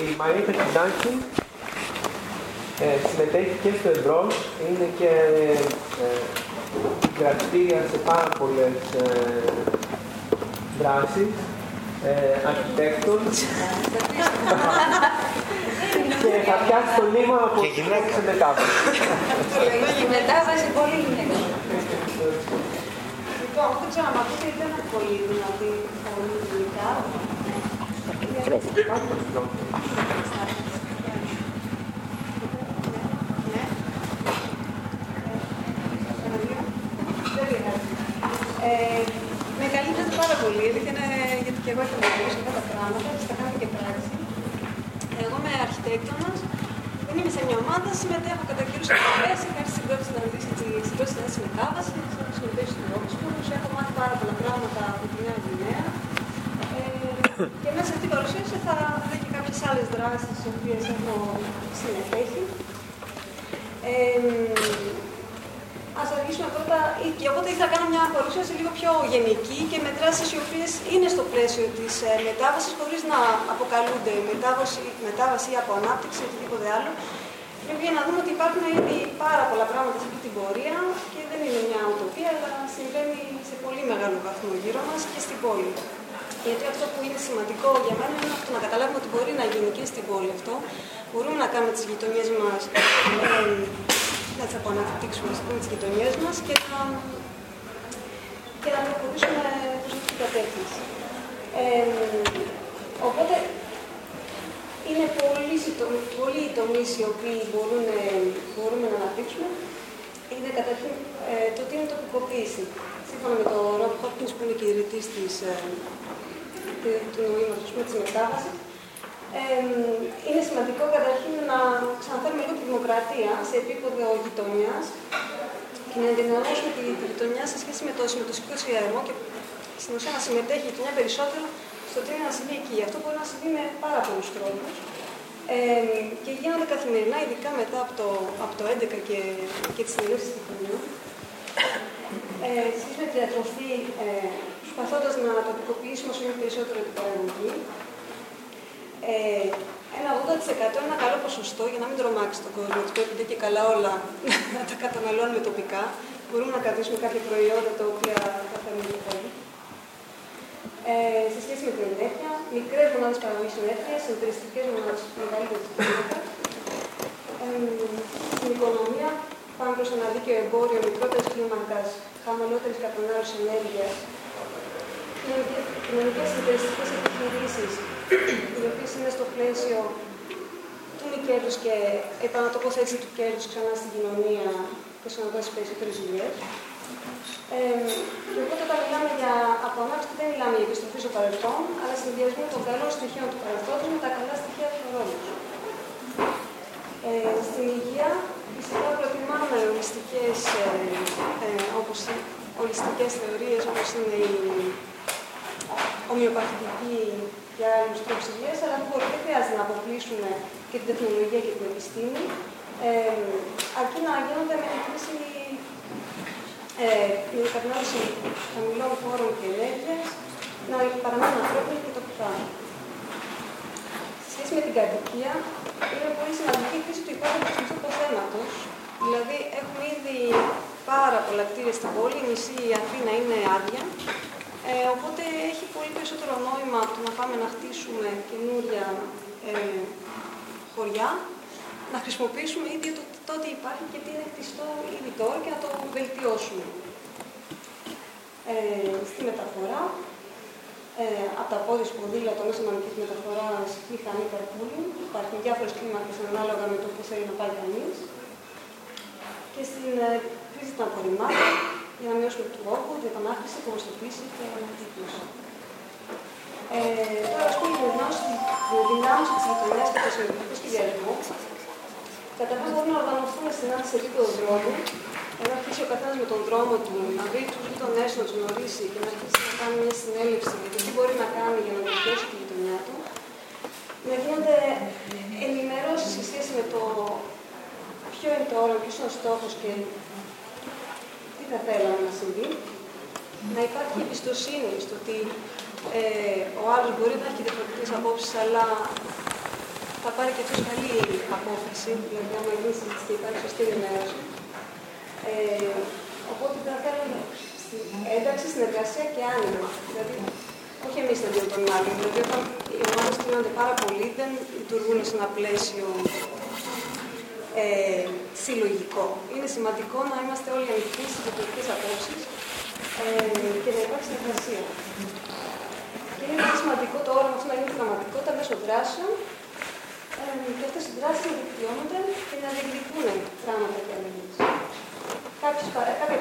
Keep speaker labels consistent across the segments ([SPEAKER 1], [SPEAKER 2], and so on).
[SPEAKER 1] Η Μαρίτα Κινάκη ε, συμμετέχει και στο εμπρός, είναι και ε, γραφτήρια σε πάρα πολλές ε, δράσεις, ε, αρχιτέκτων και θα πιάσει το λίγο από
[SPEAKER 2] και γυναίκα
[SPEAKER 1] σε μετάβαση.
[SPEAKER 3] Η μετάβαση πολύ γυναίκα. Λοιπόν, δεν ξέρω αν ακούτε, δεν είναι πολύ δυνατή πολύ δουλειά. Ε, με καλύπτεται πάρα πολύ, είναι γιατί και εγώ έχω μιλήσει αυτά τα πράγματα, τα κάνω και πράξη. Εγώ είμαι αρχιτέκτονας, δεν είμαι σε μια ομάδα, συμμετέχω κατά κύριο σε πολλές, είχα έρθει στην πρώτη συναντήση, στην πρώτη συνάντηση μετάβαση, έχω συμμετέχει στην Oxford, έχω μάθει πάρα πολλά πράγματα από τη Νέα Γουινέα. Ε, και μέσα σε αυτή την παρουσίαση θα δείτε και κάποιες άλλες δράσεις στις οποίες έχω συμμετέχει. Ε, Ας αρχίσουμε πρώτα, και οπότε ήθελα να κάνω μια παρουσίαση λίγο πιο γενική και με δράσεις οι οποίες είναι στο πλαίσιο της ε, μετάβασης χωρίς να αποκαλούνται μετάβαση, μετάβαση ή από ανάπτυξη ή οτιδήποτε άλλο. Πρέπει να δούμε ότι υπάρχουν ήδη πάρα πολλά πράγματα σε αυτή την πορεία και δεν είναι μια ουτοπία, αλλά συμβαίνει σε πολύ μεγάλο βαθμό γύρω μας και στην πόλη. Γιατί αυτό που είναι σημαντικό για μένα είναι αυτό να καταλάβουμε ότι μπορεί να γίνει και στην πόλη αυτό. Μπορούμε να κάνουμε τις γειτονιές μας ε, να τις απαναπτύξουμε με τις γειτονιές μας και να, και να προχωρήσουμε προς αυτή την κατεύθυνση. Ε, οπότε είναι πολλοί, πολλοί οι τομείς οι οποίοι μπορούν, μπορούμε να αναπτύξουμε. Είναι καταρχήν ε, το τι είναι τοπικοποίηση. Σύμφωνα με τον Ρομπ Χόπκιν, που είναι και ιδρυτής ε, του νοήματο της μετάβασης, είναι σημαντικό καταρχήν να ξαναφέρουμε λίγο τη δημοκρατία σε επίπεδο γειτονιάς και να ενδυναμώσουμε τη, γειτονιά σε σχέση με το συμμετοχικό σχεδιασμό και στην ουσία να συμμετέχει η γειτονιά περισσότερο στο τι είναι να συμβεί εκεί. Αυτό μπορεί να συμβεί με πάρα πολλούς τρόπους. Ε, και γίνονται καθημερινά, ειδικά μετά από το, από το 11 και, και τις τελείωσεις του χρονιού. Ε, σχέση με τη διατροφή, ε, προσπαθώντας να τοπικοποιήσουμε όσο είναι περισσότερο την παραγωγή, ε, ένα 80% είναι ένα καλό ποσοστό για να μην τρομάξει τον κόσμο. Ότι πρέπει και καλά όλα να τα καταναλώνουμε τοπικά. Μπορούμε να κρατήσουμε κάποια προϊόντα τα οποία θα φέρουν πολύ. Ε, σε σχέση με την ενέργεια, μικρές μονάδες παραγωγής ενέργειας, συντηρητικές μονάδες μεγαλύτερες ε, στην οικονομία, πάμε προς ένα δίκαιο εμπόριο μικρότερης κλίμακας, χαμηλότερης κατανάλωσης ενέργειας, κοινωνικέ συντηρητικέ επιχειρήσεις οι οποίες είναι στο πλαίσιο του μη κέρδου και επανατοποθέτηση του κέρδου ξανά στην κοινωνία και να δώσει περισσότερες δουλειέ. Ε, και οπότε όταν μιλάμε για απονάψη, δεν μιλάμε για επιστροφή στο παρελθόν, αλλά συνδυασμό των καλών στοιχείων του παρελθόντος με τα καλά στοιχεία του χρόνου. Ε, στην υγεία, φυσικά προτιμάμε ολιστικές, ε, ε, όπως, ολιστικές θεωρίες όπως είναι η ομοιοπαθητική για άλλους τρόπους υγείας, αλλά μπορεί, δεν χρειάζεται να αποκλείσουμε και την τεχνολογία και την επιστήμη, ε, αρκεί να γίνονται με την χρήση ε, την κατανάλωση χαμηλών φόρων και ενέργειας, να παραμένουν ανθρώπινοι και τοπικά. Σε σχέση με την κατοικία, είναι πολύ σημαντική η χρήση του υπάρχοντο μισθού θέματο. Δηλαδή, έχουμε ήδη πάρα πολλά κτίρια στην πόλη, η μισή Αθήνα είναι άδεια ε, οπότε έχει πολύ περισσότερο νόημα το να πάμε να χτίσουμε καινούρια ε, χωριά, να χρησιμοποιήσουμε ήδη το, το ότι υπάρχει και τι είναι χτιστό ήδη τώρα και να το βελτιώσουμε. Ε, στη μεταφορά, ε, από τα πόδια ποδήλατο μέσα μανική μεταφοράς μηχανή καρπούλη. Υπάρχουν διάφορες κλίμακες ανάλογα με το που θέλει να πάει κανείς. Και στην ε, χρήση των απορριμμάτων, για να μειώσουμε του όγκου, την επανάχρηση, την γνωστοποίηση και την ανακύκλωση. Ε, τώρα, ας πούμε, η δυνάμωση της γειτονιάς και του συλλογικού σχεδιασμού. Καταρχά, μπορούμε να οργανωθούμε συνάντηση σε επίπεδο δρόμου, να αρχίσει ο καθένας με τον δρόμο του, να βρει τους γείτονέ του, να τους γνωρίσει και να αρχίσει να κάνει μια συνέλευση για το τι μπορεί να κάνει για να βελτιώσει τη γειτονιά του. Να γίνονται ενημερώσεις σε σχέση με το ποιο είναι το όρο, ποιος είναι ο στόχος και θα θέλαμε να συμβεί, να υπάρχει εμπιστοσύνη στο ότι ε, ο άλλος μπορεί να έχει διαφορετικές απόψεις, αλλά να έχει την ικανότητα να καταλάβει ότι αυτό που λέει είναι σωστό. Ε, να υπάρχει εμπιστοσύνη στο ότι ε, ο άλλο μπορεί να έχει διαφορετικέ απόψει, αλλά να έχει την ικανότητα να καταλάβει ότι αυτό που λέει είναι σωστό. Ε, να υπάρχει εμπιστοσύνη στο ότι ε, ο άλλο μπορεί να έχει διαφορετικέ απόψει, αλλά θα πάρει και αυτό καλή απόφαση, δηλαδή άμα γίνει συζήτηση και υπάρχει σωστή ενημέρωση. Ε, οπότε θα θέλουμε ένταξη, συνεργασία και άνοιγμα. Δηλαδή, όχι εμείς να δίνουμε τον άλλον. Δηλαδή, όταν οι ομάδε κρίνονται πάρα πολύ, δεν λειτουργούν σε ένα πλαίσιο ε, συλλογικό. Είναι σημαντικό να είμαστε όλοι ανοιχτοί στις διαφορετικές απόψεις ε, και να υπάρχει συνεργασία. Και είναι πολύ σημαντικό το όραμα αυτό να γίνει πραγματικότητα μέσω δράσεων ε, και αυτές οι δράσεις να δικτυώνονται και να διεκδικούν πράγματα και αλληλεγγύη. Κάποια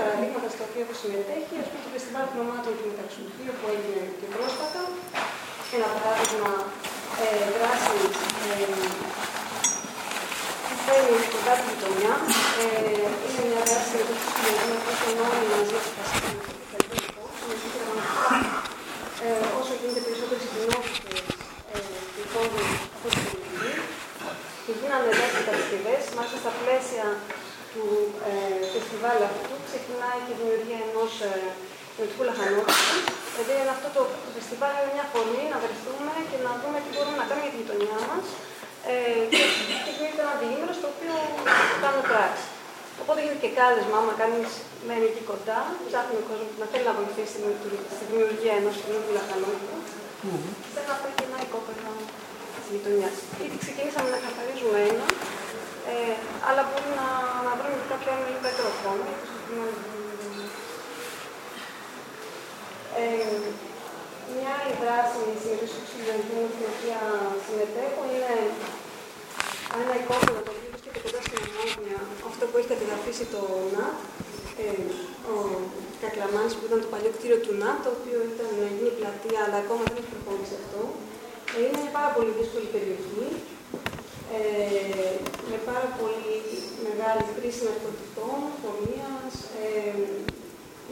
[SPEAKER 3] παραδείγματα στα οποία έχω συμμετέχει, ας πούμε το Φεστιβάλ Χρωμάτων του Μεταξουργείου που έγινε και πρόσφατα, ένα παράδειγμα ε, δράσης ε, φέρνει κοντά στη γειτονιά. Ε, είναι μια δράση για το συλλογισμό εφόσον όλοι μαζί του ε, όσο γίνεται περισσότερε κοινότητε ε, πληθώνουν από την πολιτική και γίνανε δέκα κατασκευές, μάλιστα στα πλαίσια του ε, φεστιβάλ αυτού ξεκινάει και η δημιουργία ενός ε, λαχανότητου. Δηλαδή είναι αυτό το, το φεστιβάλ είναι μια φωνή να βρεθούμε και να δούμε τι μπορούμε να κάνουμε για τη γειτονιά μας ε, και, και γίνεται ένα διήμερο στο οποίο κάνουμε πράξη. Οπότε γίνεται και κάλεσμα, άμα κανείς μένει εκεί κοντά, ψάχνει ο κόσμος να θέλει να βοηθήσει στη δημιουργία ενός καινούργιου λαχανότητου. Mm-hmm. Θέλω να φέρει και ένα οικόπεδο της γειτονιάς. Ήδη ξεκινήσαμε να καθαρίζουμε ένα, ε, αλλά μπορεί να, να βρούμε κάποιο άλλο λίγο καλύτερο χρόνο. Ε, μια άλλη δράση συμμετοχή του συλλογισμού στην οποία συμμετέχω είναι ένα εικόνα το οποίο βρίσκεται κοντάς στην Ομόνια, αυτό που έχει κατεδαφίσει το ΝΑΤ, ε, ο Κακλαμάνης που ήταν το παλιό κτίριο του ΝΑΤ, το οποίο ήταν να γίνει πλατεία, αλλά ακόμα δεν έχει προχωρήσει αυτό. Ε, είναι μια πάρα πολύ δύσκολη περιοχή, ε, με πάρα πολύ μεγάλη χρήση ναρκωτικών, φωνίας, ε,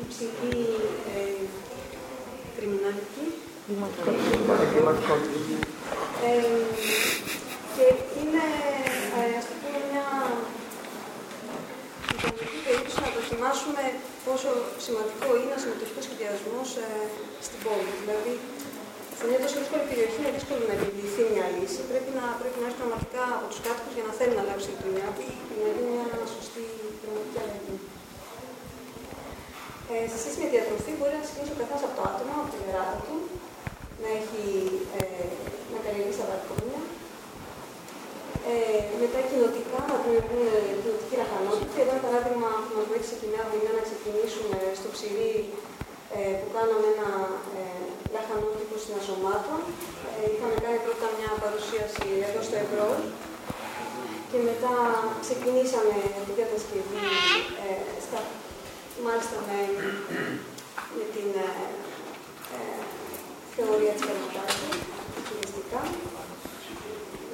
[SPEAKER 3] υψηλή ε, κριμιναλική. Ε, και είναι, ε, ας το πούμε, μια υποδοχή περίπτωση να δοκιμάσουμε πόσο σημαντικό είναι ο συμμετοχικό σχεδιασμός ε, στην πόλη. Δηλαδή, σε μια τόσο δύσκολη περιοχή είναι δύσκολο να επιβληθεί μια λύση. Πρέπει να, πρέπει να έρθει πραγματικά από τους κάτοικους για να θέλει να αλλάξει η δουλειά τους και να γίνει μια σωστή πραγματική αλλαγή. Ε, σε σχέση με τη διατροφή, μπορεί να ξεκινήσει ο καθένας από το άτομο, από την Ελλάδα του, να έχει ε, να καλλιεργήσει τα βαρκόνια, ε, μετά κοινοτικά να δημιουργούν κοινοτική ραχανότητα. Εδώ ένα παράδειγμα που μας βοήθησε και μια δουλειά να ξεκινήσουμε στο ψηρί ε, που κάναμε ένα ε, λαχανότυπο συνασωμάτων. Ε, είχαμε κάνει πρώτα μια παρουσίαση εδώ στο ευρώ και μετά ξεκινήσαμε την κατασκευή ε, στα, μάλιστα με, με την ε, ε, θεωρία της Καρματάκη, χειριστικά.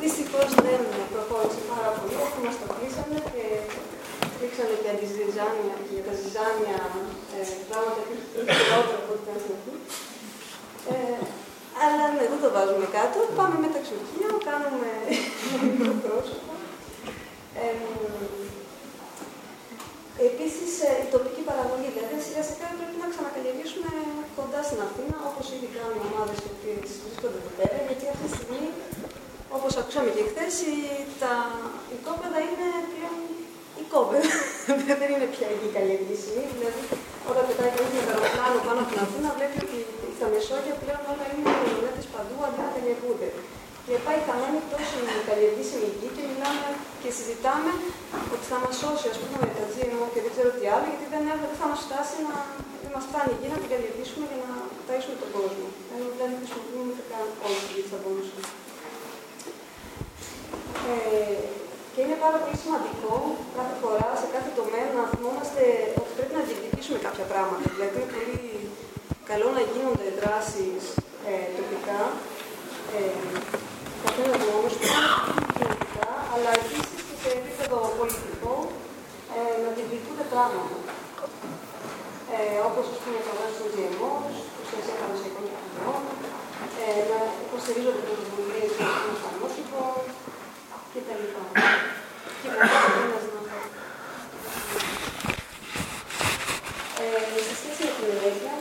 [SPEAKER 3] Δυστυχώς δεν προχώρησε πάρα πολύ, αφού μας το κλείσανε και ρίξανε και αντιζυζάνια και για τα ζυζάνια ε, πράγματα και χειρότερα από ό,τι ήταν στην αρχή. Ε, αλλά ναι, δεν το βάζουμε κάτω. Πάμε με τα ξουρκία, κάνουμε μικρό πρόσωπο. Ε, Επίσης, η τοπική παραγωγή, δηλαδή σιγά σιγά πρέπει να ξανακαλλιεργήσουμε κοντά στην Αθήνα, όπως ήδη κάνουν οι ομάδες οι οποίες βρίσκονται εδώ πέρα, γιατί αυτή τη στιγμή Όπως ακούσαμε και χθες, τα οικόπεδα είναι πλέον οικόπεδα. δεν είναι πια η καλλιεργήσιμη. Δηλαδή, όταν πετάει κανείς με αεροπλάνο πάνω από την Αθήνα, βλέπει ότι στα Μεσόγεια πλέον όλα είναι μονομέτε παντού αντί να καλλιεργούνται. Και πάει χαμένη τόσο η καλλιεργήσιμη γη και μιλάμε και συζητάμε ότι θα μας σώσει ας πούμε, με τα GMO και δεν ξέρω τι άλλο, γιατί δεν, δεν θα μας φτάσει να δεν μας φτάνει η γη να την καλλιεργήσουμε για να ταΐσουμε τον κόσμο. Ενώ δεν χρησιμοποιούμε ούτε καν όλη τη γη θα μπορούσαμε. Ε, και είναι πάρα πολύ σημαντικό κάθε φορά, σε κάθε τομέα, να θυμόμαστε ότι πρέπει να διεκδικήσουμε κάποια πράγματα. Δηλαδή, είναι πολύ καλό να γίνονται δράσεις ε, τοπικά, ε, καθένα μόνο του, κοινωνικά, αλλά επίσης και σε επίπεδο πολιτικό, ε, να διεκδικούνται πράγματα. Ε, Όπως ας πούμε το βάζει των GMO, προστασία παραδοσιακών κοινωνιών, ε, να υποστηρίζονται πρωτοβουλίες των εφαρμόσεων, και τα λοιπά. Και ε, σε σχέση με την ενέργεια,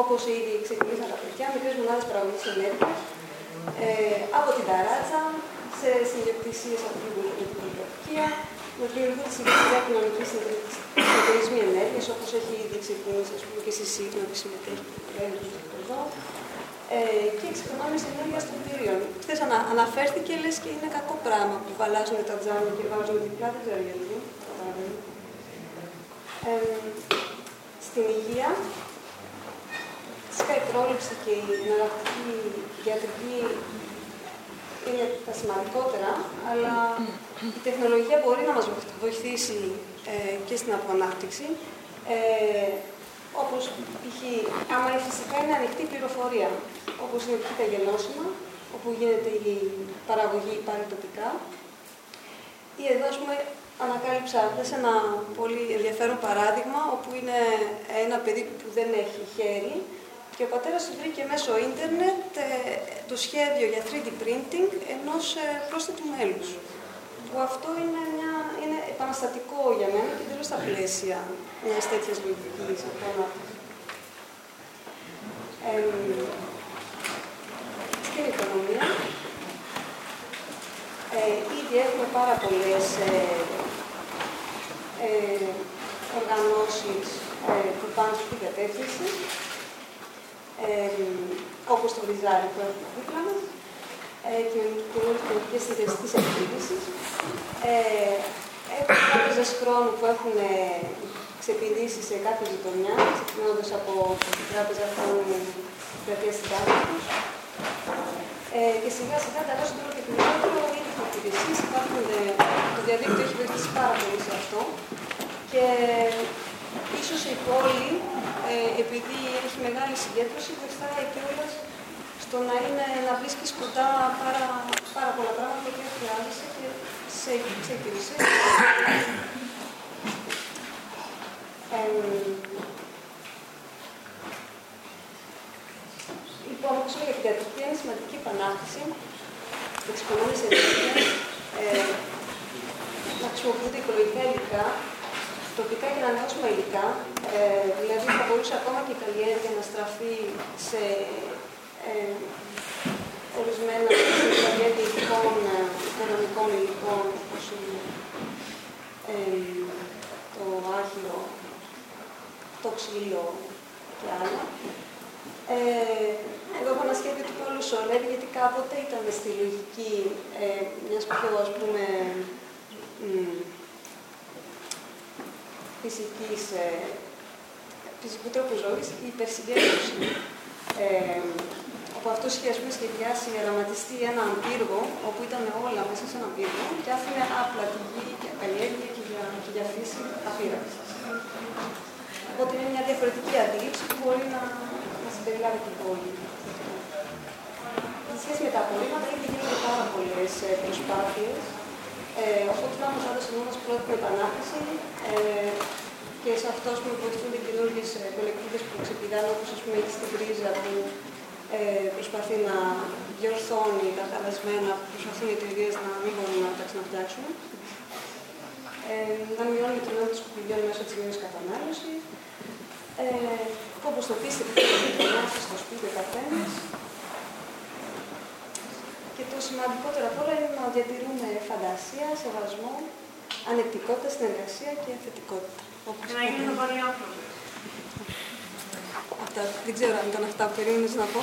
[SPEAKER 3] όπως ήδη ξεκινήσαν τα παιδιά, μικρέ μονάδες παραγωγής ενέργειας, ε, από την ταράτσα, σε συνδιοκτησίες από την πολυκατοικία, με δημιουργούν τη συγκεκριά κοινωνική συνεταιρισμή ενέργεια, όπως έχει ήδη ξεκινήσει και στη σύγχρονη που συμμετέχει εδώ. Ε, και εξοικονόμηση ενέργεια των κτηρίων. Χθες ανα, αναφέρθηκε, λες και είναι κακό πράγμα που βαλάζουν τα τζάμια και βάζουν διπλά, δεν ξέρω γιατί. Ε, στην υγεία, φυσικά η πρόληψη και η εναλλακτική ιατρική είναι τα σημαντικότερα, αλλά η τεχνολογία μπορεί να μας βοηθήσει ε, και στην αποανάπτυξη. Ε, όπως π.χ. άμα φυσικά είναι ανοιχτή πληροφορία, όπως είναι π.χ. τα γενώσιμα, όπου γίνεται η παραγωγή πάλι τοπικά. Ή εδώ, ας πούμε, ανακάλυψα σε ένα πολύ ενδιαφέρον παράδειγμα, όπου είναι ένα παιδί που δεν έχει χέρι και ο πατέρας του βρήκε μέσω ίντερνετ ε, το σχέδιο για 3D printing ενός ε, πρόσθετου μέλους. Που αυτό είναι, μια, είναι επαναστατικό για μένα και τελείως στα πλαίσια μιας τέτοιας λογικής ε, στην οικονομία, ε, ήδη έχουμε πάρα πολλές ε, ε, οργανώσεις ε, που πάνε στην κατεύθυνση ε, όπως το Ριζάρι που έχουμε δίπλα μας, ε, και κοινωνικές συνδεστικές επιχειρήσεις. Ε, έχουμε τράπεζε χρόνους που έχουν ε, ξεπηδήσει σε κάθε γειτονιά, ξεκινώντας από την τράπεζα χρόνου του πλατεία συντάγματος. Ε, και σιγά σιγά αλλάζουν όλο και περισσότερο ήδη υπηρεσίε. Υπάρχουν, ε, το διαδίκτυο έχει βοηθήσει πάρα πολύ σε αυτό. Και ίσως η πόλη, ε, επειδή έχει μεγάλη συγκέντρωση, βοηθάει κιόλα στο να, είναι, να βρίσκει κοντά πάρα, πάρα πολλά πράγματα που χρειάζεσαι και σε, σε υπηρεσίες. λοιπόν, όπως για την κατοικία, είναι σημαντική επανάσταση, εξοικονόμηση ενέργειας, ε, να χρησιμοποιούνται οικολογικά υλικά, τοπικά και ανανεώσιμα υλικά, ε, δηλαδή θα μπορούσε ακόμα και η καλλιέργεια να στραφεί σε ε, ορισμένα καλλιέργεια υλικών, οικονομικών υλικών, όπως είναι ε, το άχυρο, το ξύλο και άλλα. Ε, εγώ έχω ένα σχέδιο του Πόλου Σολέρ, γιατί κάποτε ήταν στη λογική ε, μιας πιο, ας πούμε, φυσικής, ε, φυσικού τρόπου ζωής, η υπερσυγκέντρωση. Ε, όπου αυτός είχε ας πούμε, σχεδιάσει γραμματιστεί έναν πύργο, όπου ήταν όλα μέσα σε έναν πύργο και άφηνε άπλα τη γη για καλλιέργεια και για, και για φύση απείραξης. Οπότε είναι μια διαφορετική αντίληψη που μπορεί να, να συμπεριλάβει την πόλη. Σε σχέση με τα απορρίμματα, ήδη γίνονται πάρα πολλές ε, προσπάθειες ε, ο Φώτης Λάμπος έδωσε μόνο πρώτη επανάσταση ε, και σε αυτό που βοηθούν οι καινούργιες κολεκτήβε που ξεπηδάνε, όπως ας πούμε έχει στην Πρίζα που ε, προσπαθεί να διορθώνει τα χαλασμένα που προσπαθούν οι εταιρείες να μην μπορούν να τα ξαναφτιάξουν. Ε, να μειώνει την ώρα τους σκουπιδιών μέσω της μείωση κατανάλωσης. Ε, Όπω το πίστευε, το στο σπίτι ο καθένας. Και το σημαντικότερο από όλα είναι να διατηρούμε φαντασία, σεβασμό, ανεκτικότητα, συνεργασία και θετικότητα.
[SPEAKER 2] Όπως να γίνουμε πολύ άνθρωποι.
[SPEAKER 3] Αυτά, δεν ξέρω αν ήταν αυτά που περίμενες να πω.